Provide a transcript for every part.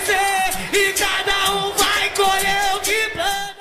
pode e cada um vai colher o que planta.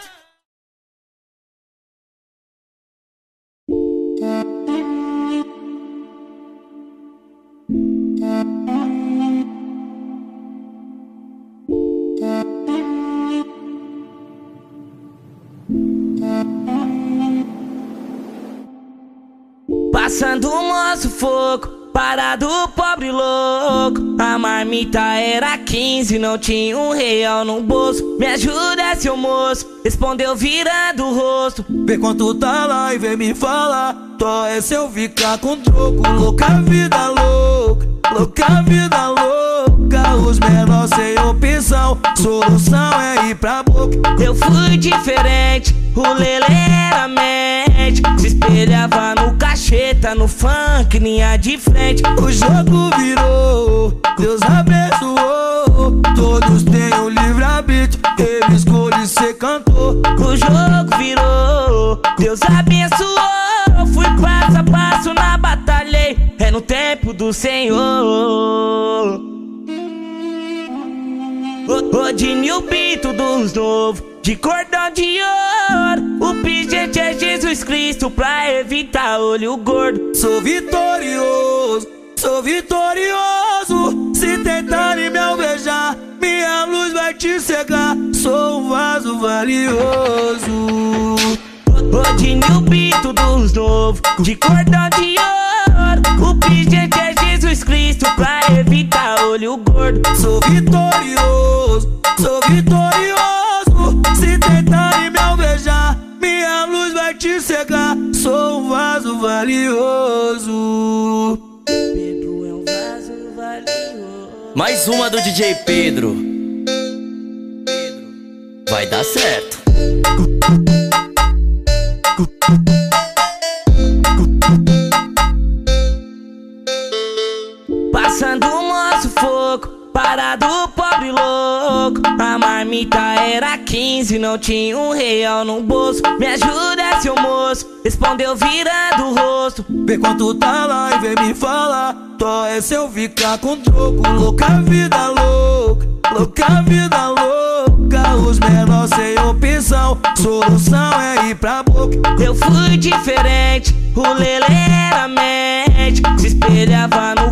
Passando um sufoco fogo, parado pobre louco. A marmita era 15, não tinha um real no bolso. Me ajuda, seu moço, respondeu virando o rosto. Vê quanto tá lá e vem me falar. Tó é se eu ficar com troco. Louca vida louca, louca vida louca. Os menores sem opção, solução é ir pra boca. Eu fui diferente, o Lele era mente. Se espelhava no cacheta, no funk, linha de frente. O jogo virou, Deus abençoou. Todos têm o livre-arbítrio, ele escolhe ser cantor. O jogo virou, Deus abençoou. Fui passo a passo na batalha, é no tempo do Senhor. Rodinho o pito dos novos, de cordão de ouro. O pingente é Jesus Cristo pra evitar olho gordo. Sou vitorioso, sou vitorioso. Se tentarem me alvejar, minha luz vai te cegar. Sou um vaso valioso. Rodinho o pito dos novos, de cordão de ouro. O pingente é Jesus Cristo pra evitar olho gordo. Sou vitorioso, sou vitorioso. Mais uma do DJ Pedro. Vai dar certo. Pobre louco. A marmita era 15, não tinha um real no bolso. Me ajuda, seu moço, respondeu virando o rosto. Vê quanto tá lá e vem me falar. Tó é se eu ficar com troco. Louca vida louca, louca vida louca. Os menores sem opção, solução é ir pra boca. Eu fui diferente, o Lele era mente. Se espelhava no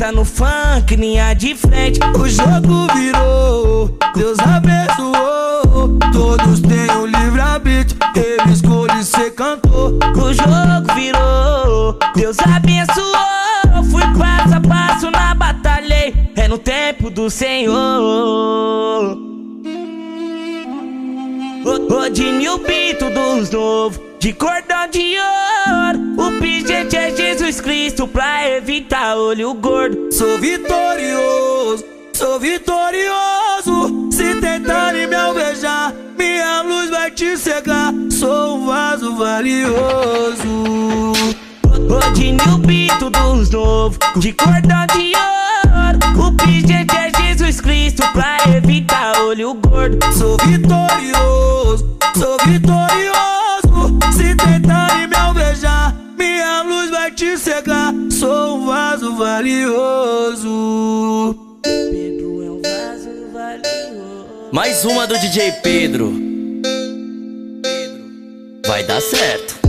cacheta, no funk, linha de frente. O jogo virou, Deus abençoou. Todos têm o livre-arbítrio, ele escolhe ser cantor. O jogo virou, Deus abençoou. Fui passo a passo na batalha, é no tempo do Senhor. Rodinho o pito dos novos, de cordão de ouro. O pingente Cristo pra evitar olho gordo. Sou vitorioso, sou vitorioso. Se tentarem me alvejar, minha luz vai te cegar. Sou um vaso valioso. Rodinho o pito dos novos, de cordão de ouro. O pingente é Jesus Cristo pra evitar olho gordo. Sou vitorioso, sou vitorioso. Se tentarem me valioso. Pedro é um vaso valioso. Mais uma do DJ Pedro. Vai dar certo.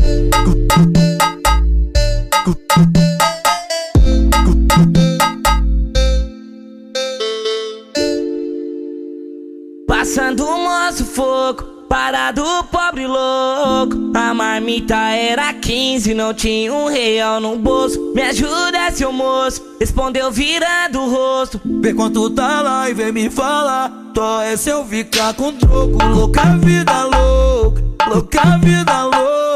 Passando um moço fogo, parado pobre louco. A marmita era 15, não tinha um real no bolso. Me ajuda, seu moço, respondeu virando o rosto. Vê quanto tá lá e vem me falar. Tó é se eu ficar com troco. Louca vida louca, louca vida louca.